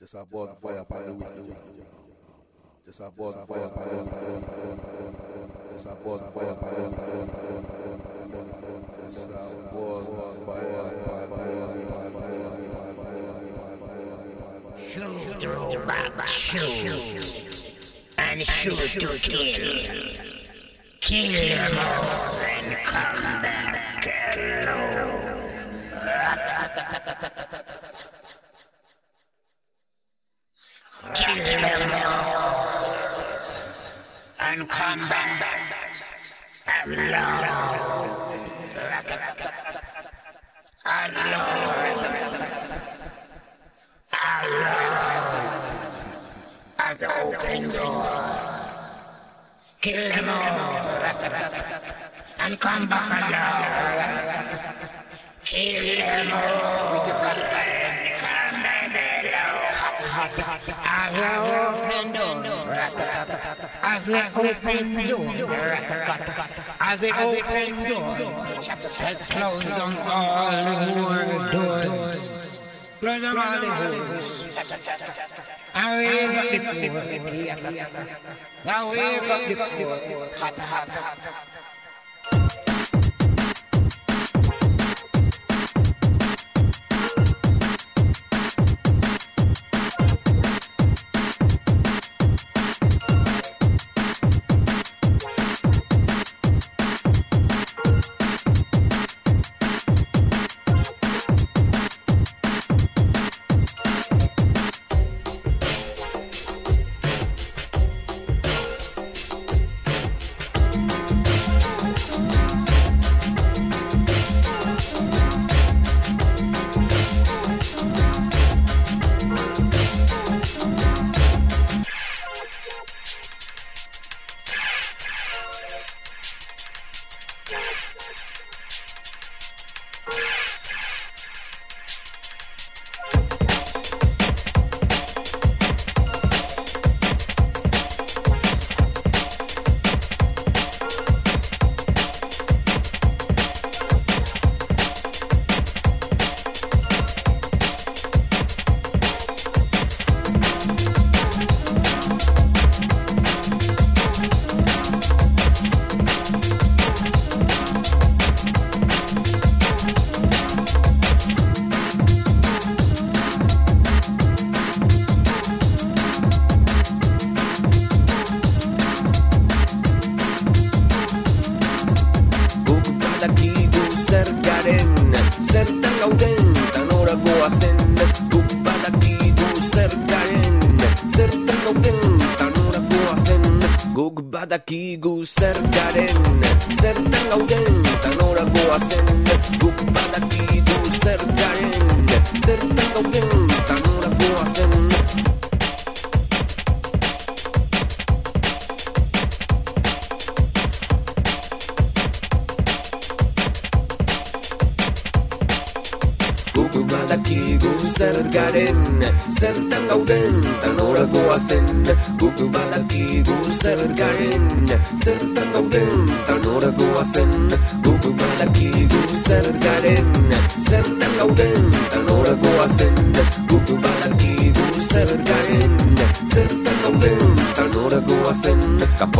Just a born fire upon the wicked. Just a born fire upon the wicked. Just a born fire upon the wicked. Just a born fire upon Shoot to back, shoot. And shoot to kill. Kill them all and come back alone. Kill them all and come back alone. As open door. Kill them all and come back alone. Kill them all As the open door. As the open door. That close on all the doors. Close on all the doors. I raise up the poor. Now wake up the poor.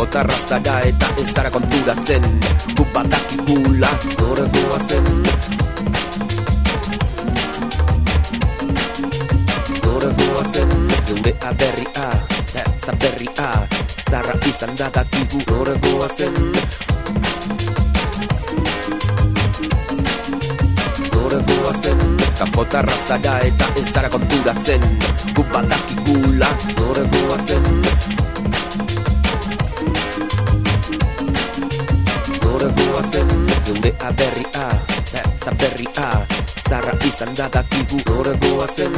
Gotarraztara eta ez zara konturatzen. Gupatak ikula Gorekoa zen. Gorekoa zen. Geurea berria eh, Ez da berria. Zara izan da dakigu Gorekoa zen. Gorekoa zen. Kapotarraztara eta ez zara konturatzen. Gupatak ikula Gorekoa zen Gorekoa zen. Geunde aberria, ez da berria. Zarra izan da dakigu Gora goazen,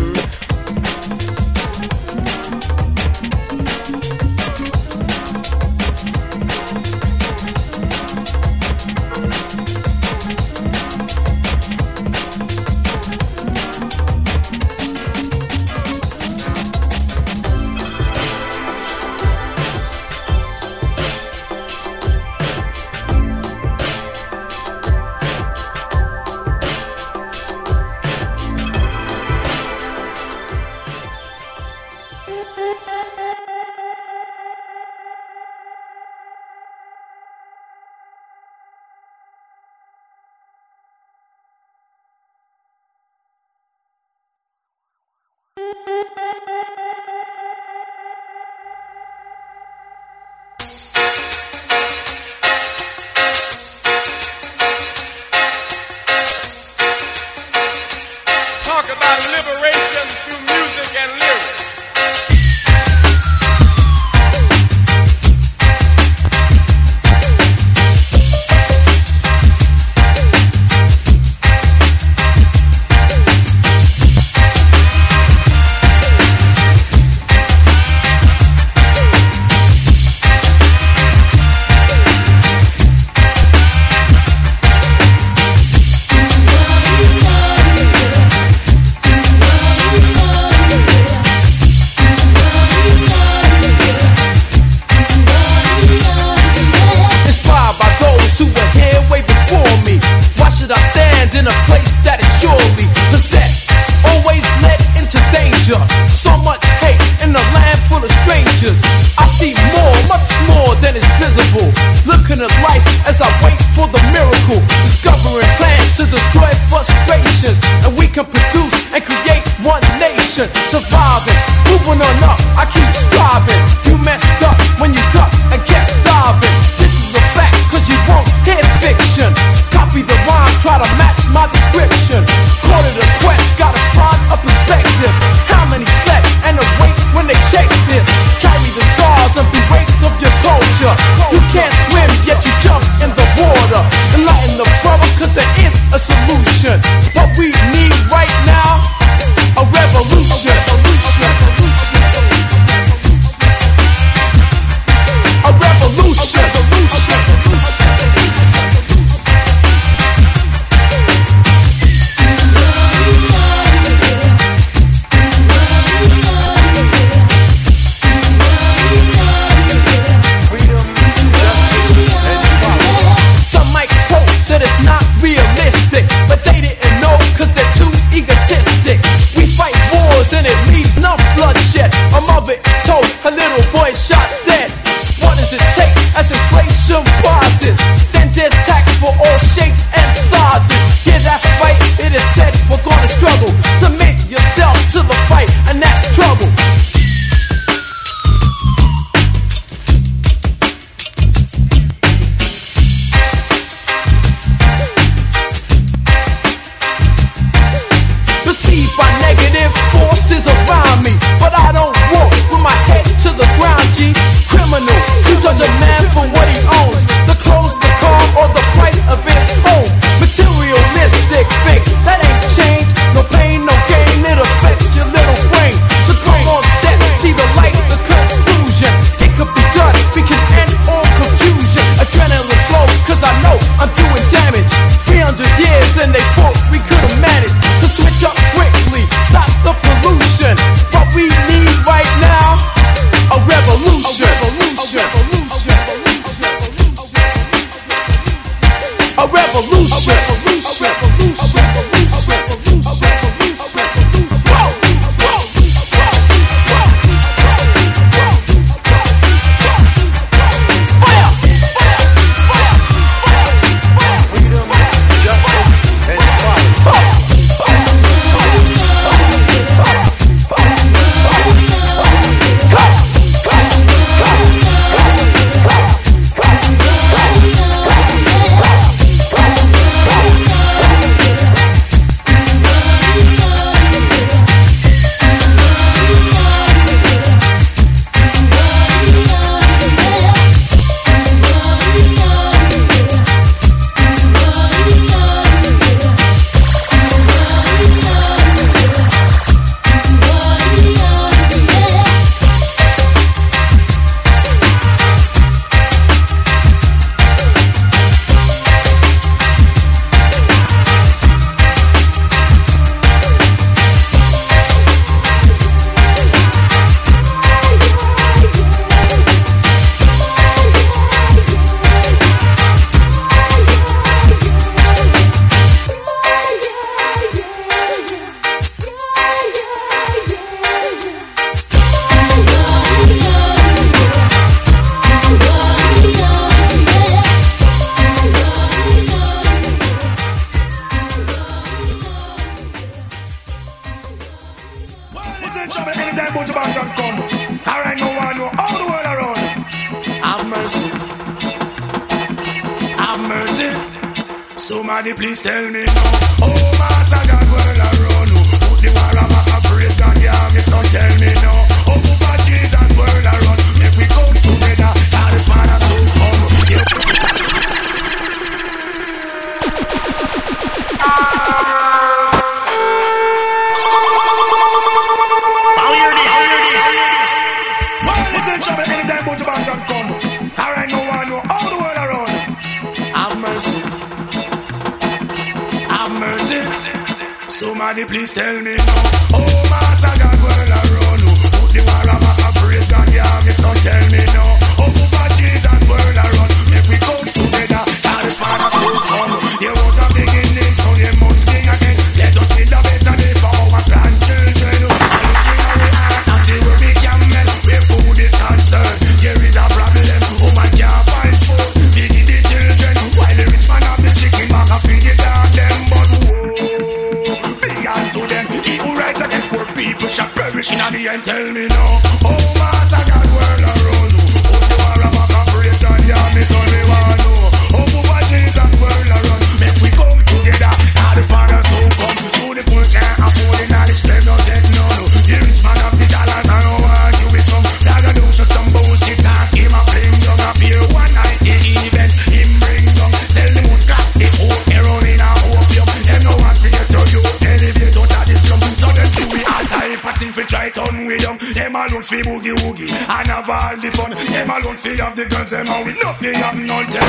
don't fear of the girls, them, and we no fear of none.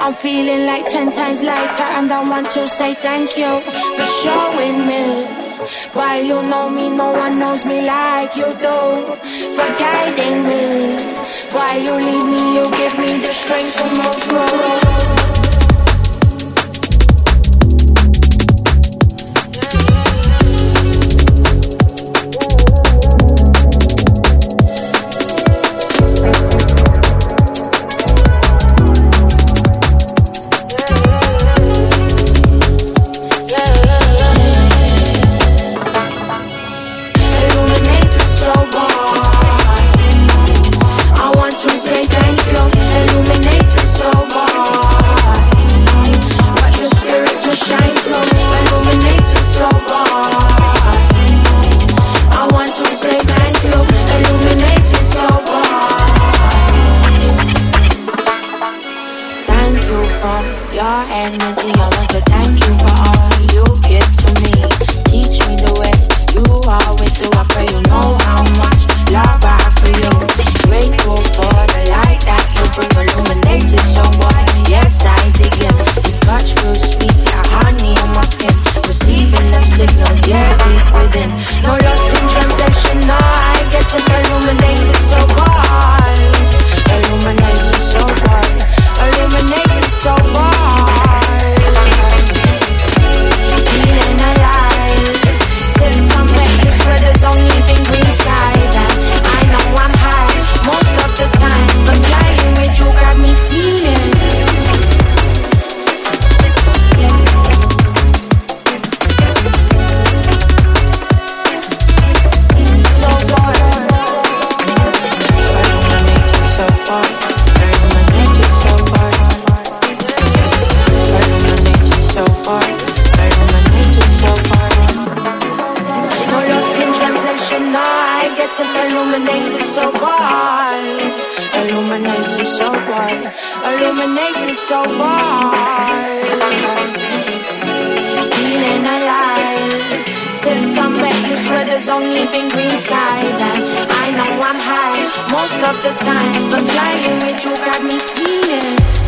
I'm feeling like ten times lighter, and I want to say thank you for showing me. Why you know me, no one knows me like you do. For guiding me. Why you lead me, you give me the strength to move lighting illuminated so bright, illuminated so bright, illuminated so bright. Feeling alive since I met you. Swear there's only been green skies, and I know I'm high most of the time, but flying with you got me feeling.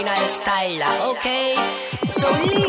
original style, ok?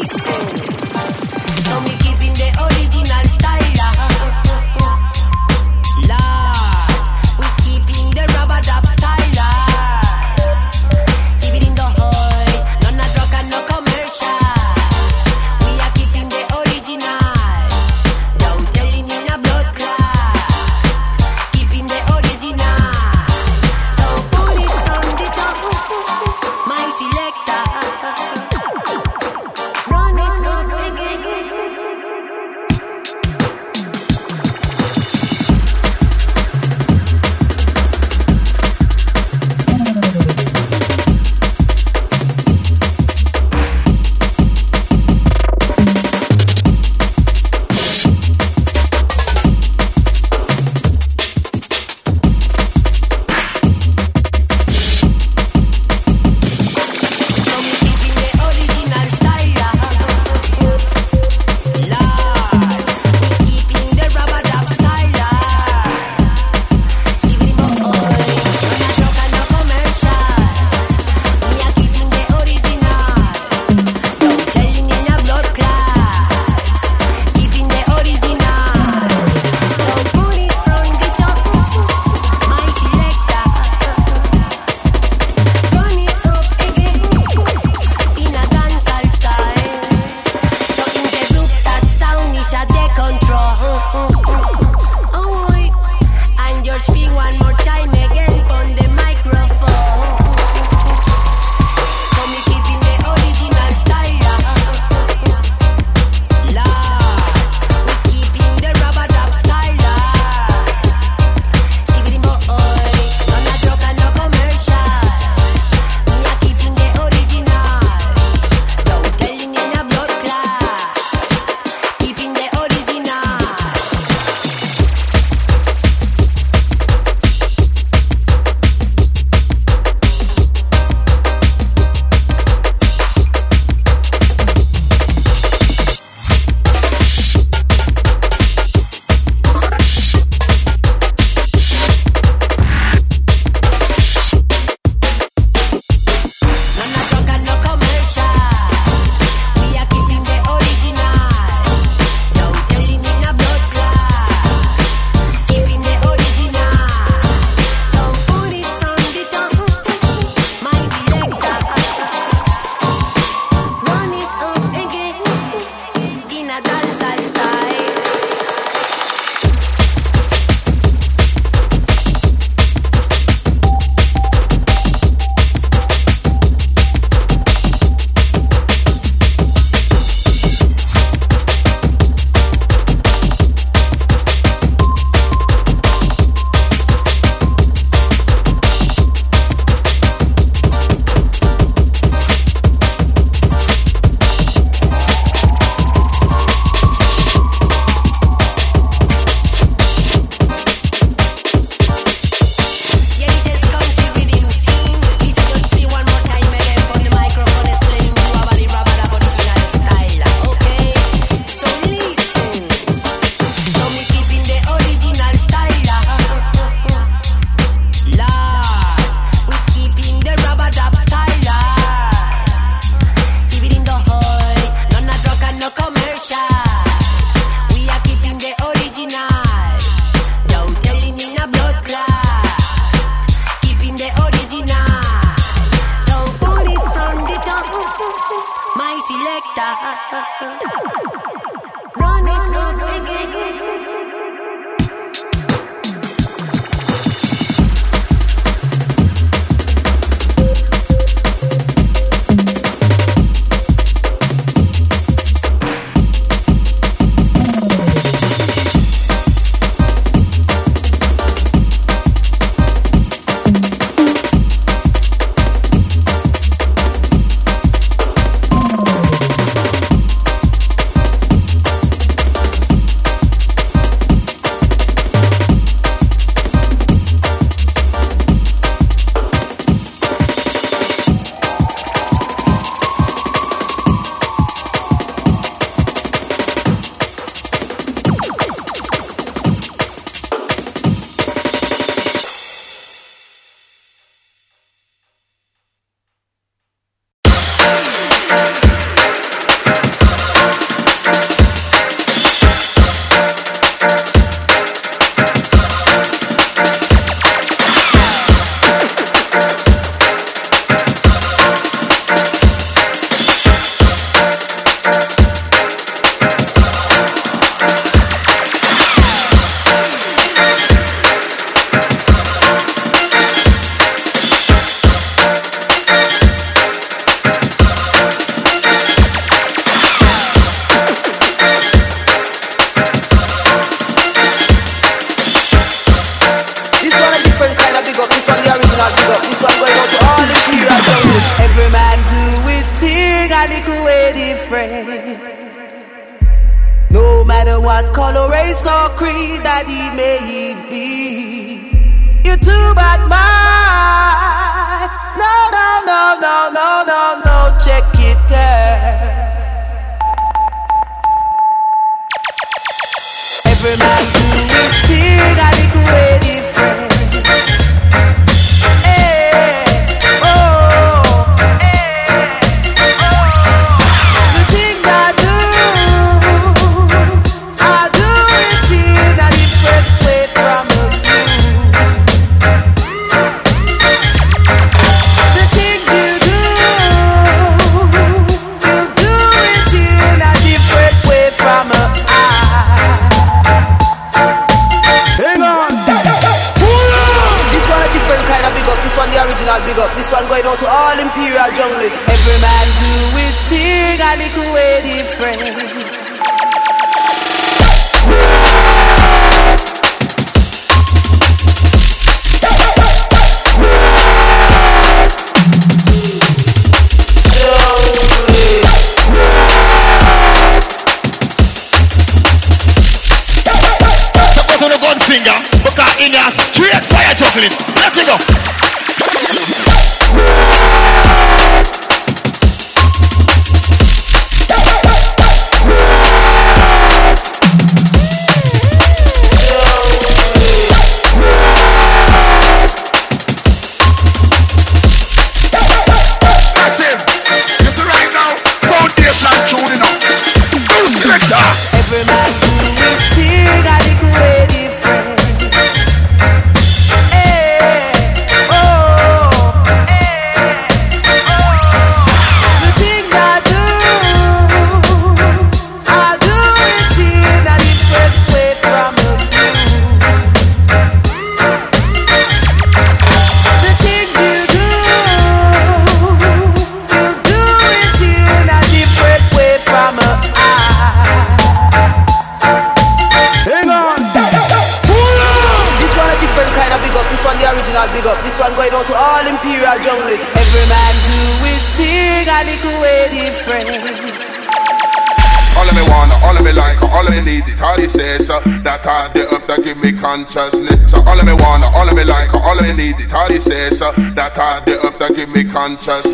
That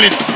juggling.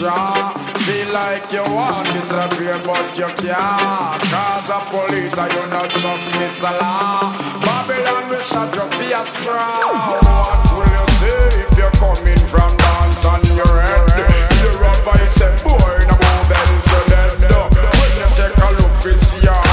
Jaw. Feel like you want disappear, but you can't. Cause the police are you not just miss a law. Babylon will shut your straw. What will you say if you're coming from dance on your head? You're a vice boy, no more than so dead. When you take a look, we see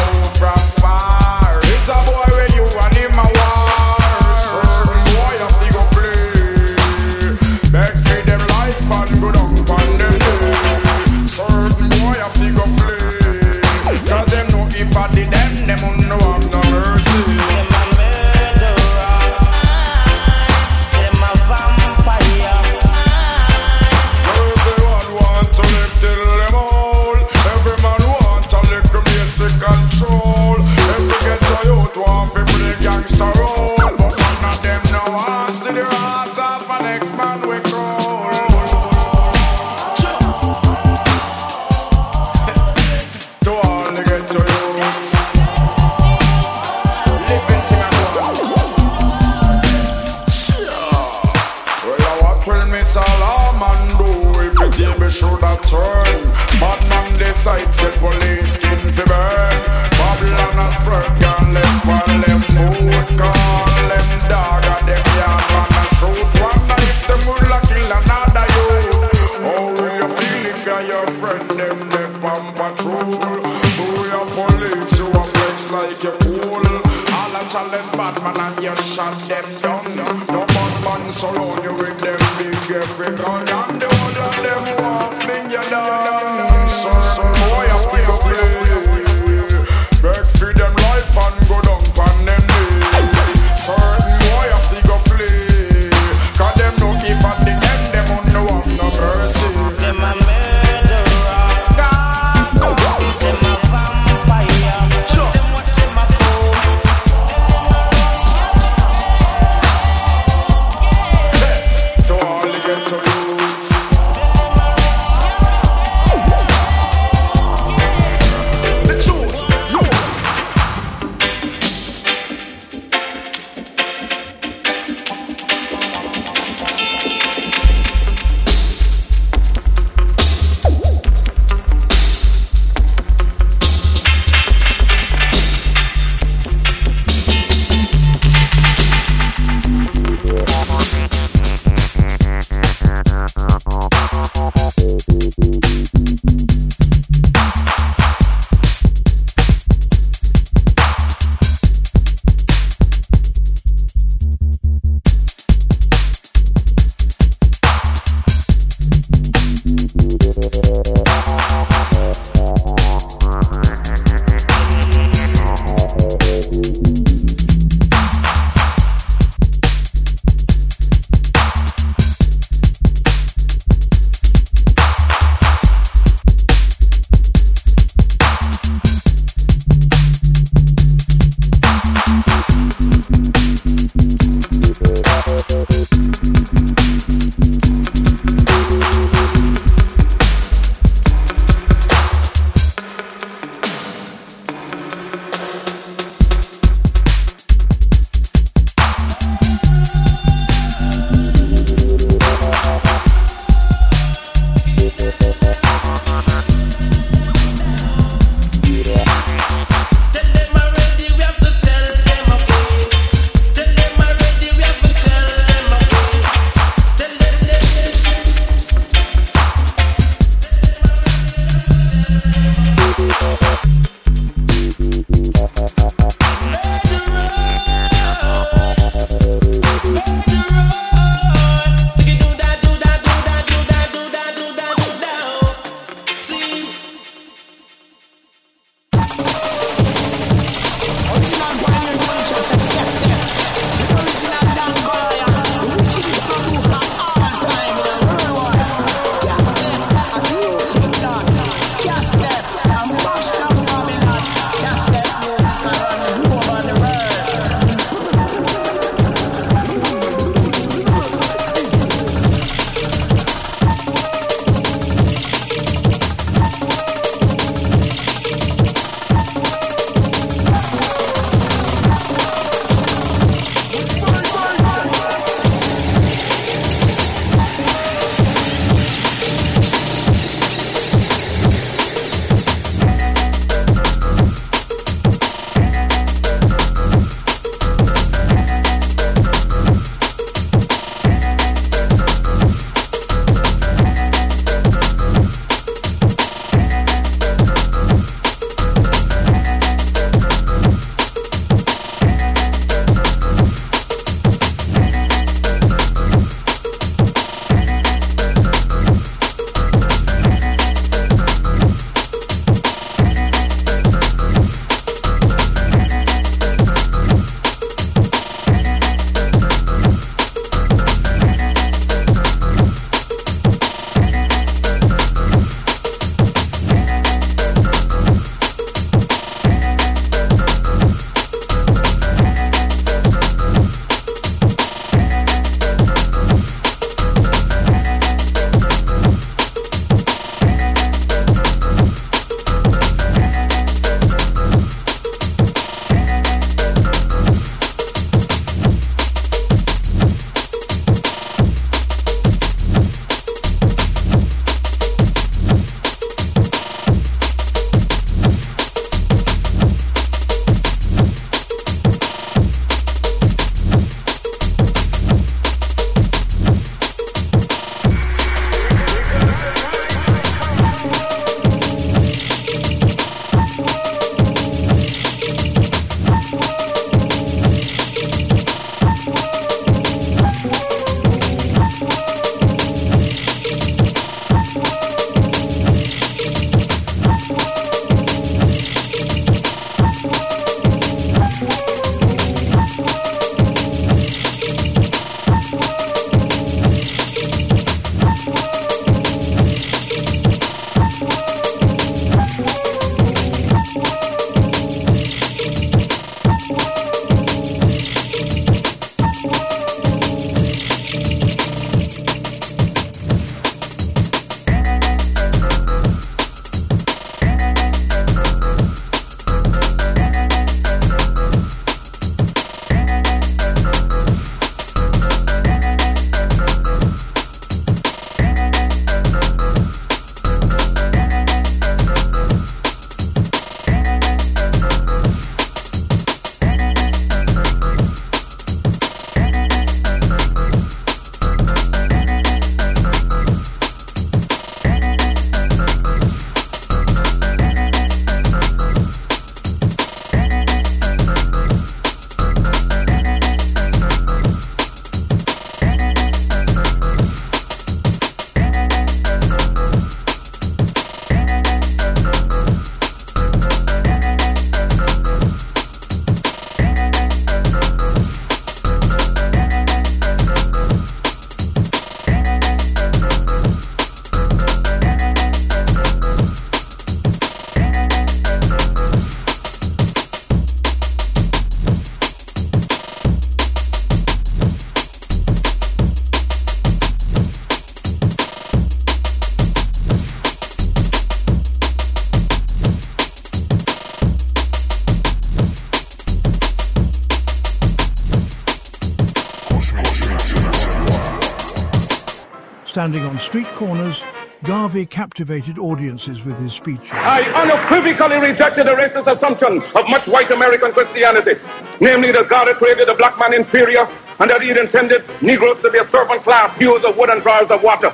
Standing on street corners, Garvey captivated audiences with his speeches. I unequivocally rejected the racist assumption of much white American Christianity, namely that God had created the black man inferior and that he had intended Negroes to be a servant class, hewers of wood and drawers of water.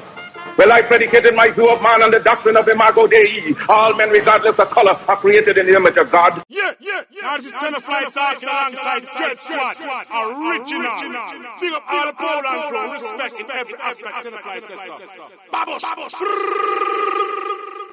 Well, I predicated my view of man on the doctrine of Imago Dei. All men, regardless of color, are created in the image of God. Now this is Tenor Fly talking alongside Dread Squad, original. Big up all the Poland crew, respect in every aspect Tenor Fly says so.